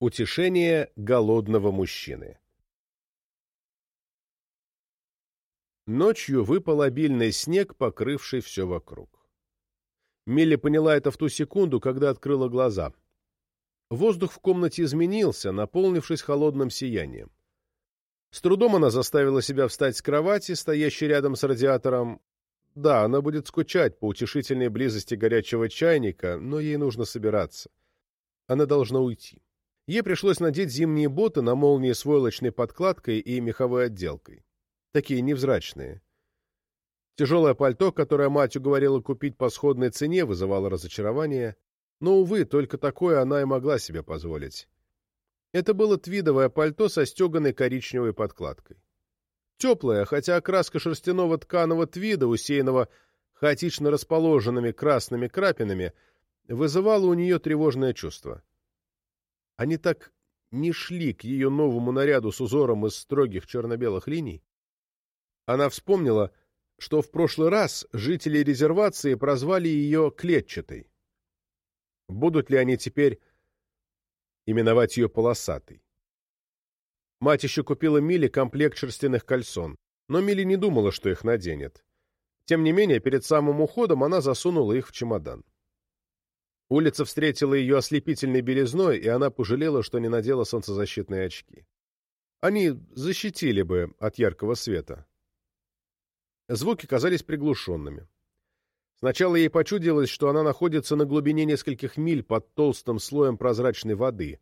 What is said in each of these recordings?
Утешение голодного мужчины Ночью выпал обильный снег, покрывший все вокруг. Милли поняла это в ту секунду, когда открыла глаза. Воздух в комнате изменился, наполнившись холодным сиянием. С трудом она заставила себя встать с кровати, стоящей рядом с радиатором. Да, она будет скучать по утешительной близости горячего чайника, но ей нужно собираться. Она должна уйти. Ей пришлось надеть зимние боты на молнии с войлочной подкладкой и меховой отделкой. Такие невзрачные. Тяжелое пальто, которое мать уговорила купить по сходной цене, вызывало разочарование. Но, увы, только такое она и могла себе позволить. Это было твидовое пальто со стеганой коричневой подкладкой. Теплое, хотя окраска шерстяного тканого твида, усеянного хаотично расположенными красными крапинами, вызывала у нее тревожное чувство. Они так не шли к ее новому наряду с узором из строгих черно-белых линий. Она вспомнила, что в прошлый раз жители резервации прозвали ее «клетчатой». Будут ли они теперь именовать ее «полосатой»? Мать еще купила Миле комплект шерстяных кальсон, но Милли не думала, что их наденет. Тем не менее, перед самым уходом она засунула их в чемодан. Улица встретила ее ослепительной белизной, и она пожалела, что не надела солнцезащитные очки. Они защитили бы от яркого света. Звуки казались приглушенными. Сначала ей почудилось, что она находится на глубине нескольких миль под толстым слоем прозрачной воды.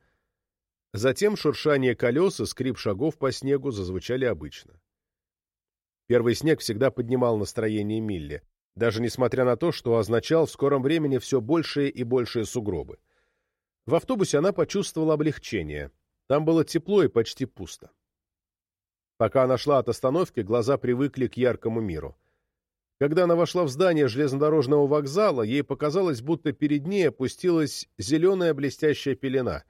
Затем шуршание колес и скрип шагов по снегу зазвучали обычно. Первый снег всегда поднимал настроение Милли даже несмотря на то, что означал в скором времени все большие и большие сугробы. В автобусе она почувствовала облегчение. Там было тепло и почти пусто. Пока она шла от остановки, глаза привыкли к яркому миру. Когда она вошла в здание железнодорожного вокзала, ей показалось, будто перед ней опустилась зеленая блестящая пелена.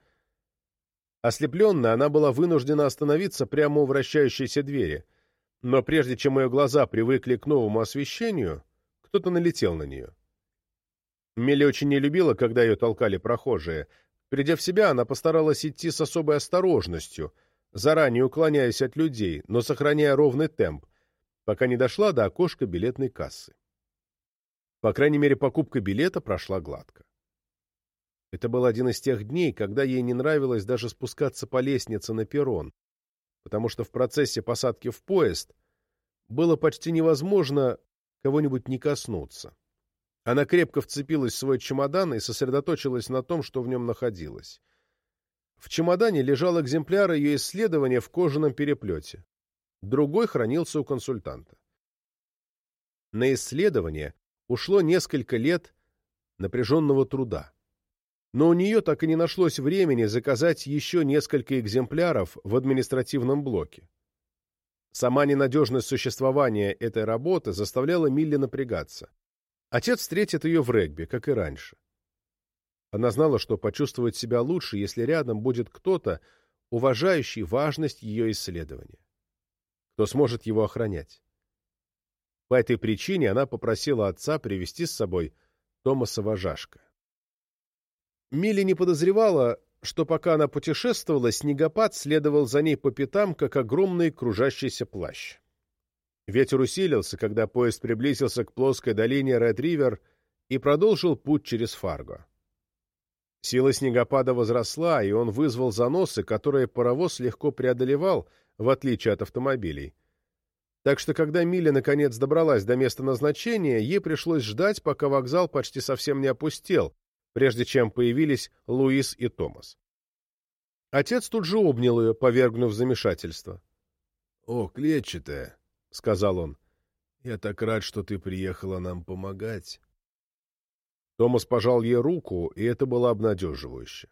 Ослепленная, она была вынуждена остановиться прямо у вращающейся двери. Но прежде чем ее глаза привыкли к новому освещению, кто-то налетел на нее. Милли очень не любила, когда ее толкали прохожие. Придя в себя, она постаралась идти с особой осторожностью, заранее уклоняясь от людей, но сохраняя ровный темп, пока не дошла до окошка билетной кассы. По крайней мере, покупка билета прошла гладко. Это был один из тех дней, когда ей не нравилось даже спускаться по лестнице на перрон, потому что в процессе посадки в поезд было почти невозможно кого-нибудь не коснуться. Она крепко вцепилась в свой чемодан и сосредоточилась на том, что в нем находилось. В чемодане лежал экземпляр ее исследования в кожаном переплете. Другой хранился у консультанта. На исследование ушло несколько лет напряженного труда. Но у нее так и не нашлось времени заказать еще несколько экземпляров в административном блоке. Сама ненадежность существования этой работы заставляла Милли напрягаться. Отец встретит ее в регби, как и раньше. Она знала, что почувствует себя лучше, если рядом будет кто-то, уважающий важность ее исследования. Кто сможет его охранять. По этой причине она попросила отца привести с собой Томаса Вожашка. Милли не подозревала, что пока она путешествовала, снегопад следовал за ней по пятам, как огромный кружащийся плащ. Ветер усилился, когда поезд приблизился к плоской долине Ред-Ривер и продолжил путь через Фарго. Сила снегопада возросла, и он вызвал заносы, которые паровоз легко преодолевал, в отличие от автомобилей. Так что, когда Милли наконец добралась до места назначения, ей пришлось ждать, пока вокзал почти совсем не опустел, прежде чем появились Луис и Томас. Отец тут же обнял ее, повергнув замешательство. — О, клетчатая, — сказал он, — я так рад, что ты приехала нам помогать. Томас пожал ей руку, и это было обнадеживающе.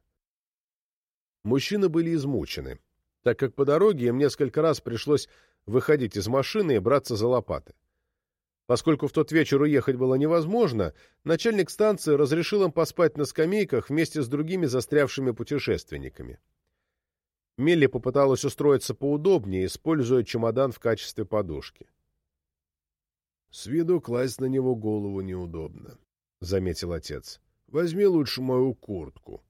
Мужчины были измучены, так как по дороге им несколько раз пришлось выходить из машины и браться за лопаты. Поскольку в тот вечер уехать было невозможно, начальник станции разрешил им поспать на скамейках вместе с другими застрявшими путешественниками. Милли попыталась устроиться поудобнее, используя чемодан в качестве подушки. «С виду класть на него голову неудобно», — заметил отец. «Возьми лучше мою куртку».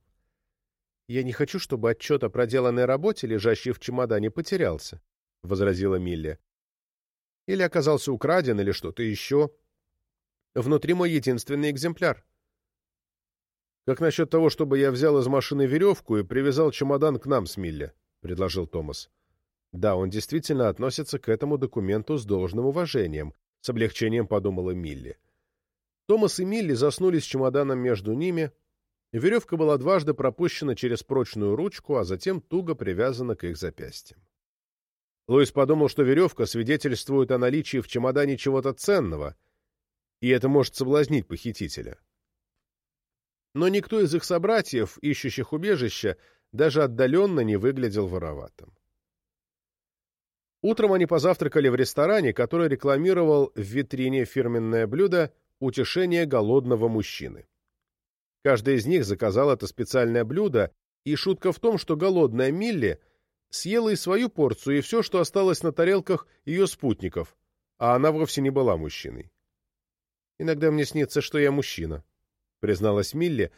«Я не хочу, чтобы отчет о проделанной работе, лежащий в чемодане, потерялся», — возразила Милли. «Или оказался украден, или что-то еще. Внутри мой единственный экземпляр». «Как насчет того, чтобы я взял из машины веревку и привязал чемодан к нам с Милли?» — предложил Томас. «Да, он действительно относится к этому документу с должным уважением», — с облегчением подумала Милли. Томас и Милли заснули с чемоданом между ними. Веревка была дважды пропущена через прочную ручку, а затем туго привязана к их запястьям. Луис подумал, что веревка свидетельствует о наличии в чемодане чего-то ценного, и это может соблазнить похитителя. Но никто из их собратьев, ищущих убежища, даже отдаленно не выглядел вороватым. Утром они позавтракали в ресторане, который рекламировал в витрине фирменное блюдо утешение голодного мужчины. Каждый из них заказал это специальное блюдо, и шутка в том, что голодная Милли съела и свою порцию, и все, что осталось на тарелках ее спутников, а она вовсе не была мужчиной. «Иногда мне снится, что я мужчина», — призналась Милли,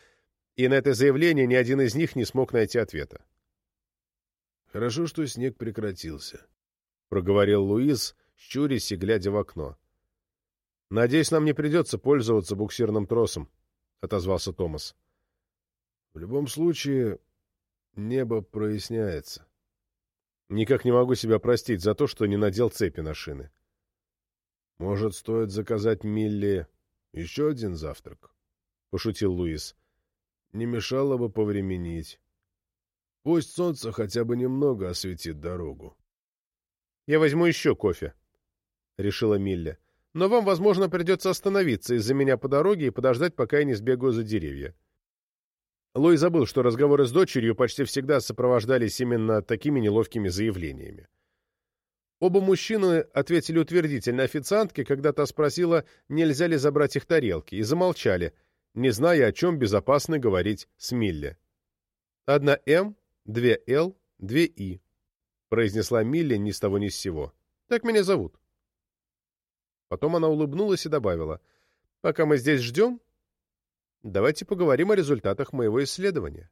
и на это заявление ни один из них не смог найти ответа. «Хорошо, что снег прекратился», — проговорил Луиз, щурясь и глядя в окно. «Надеюсь, нам не придется пользоваться буксирным тросом», — отозвался Томас. «В любом случае, небо проясняется». «Никак не могу себя простить за то, что не надел цепи на шины». «Может, стоит заказать Милли еще один завтрак?» — пошутил Луис. «Не мешало бы повременить. Пусть солнце хотя бы немного осветит дорогу». «Я возьму еще кофе», — решила Милли но вам, возможно, придется остановиться из-за меня по дороге и подождать, пока я не сбегаю за деревья». Лой забыл, что разговоры с дочерью почти всегда сопровождались именно такими неловкими заявлениями. Оба мужчины ответили утвердительно официантке, когда та спросила, нельзя ли забрать их тарелки, и замолчали, не зная, о чем безопасно говорить с Милли. «Одна М, две Л, две И», — произнесла Милли ни с того ни с сего. «Так меня зовут». Потом она улыбнулась и добавила, «Пока мы здесь ждем, давайте поговорим о результатах моего исследования».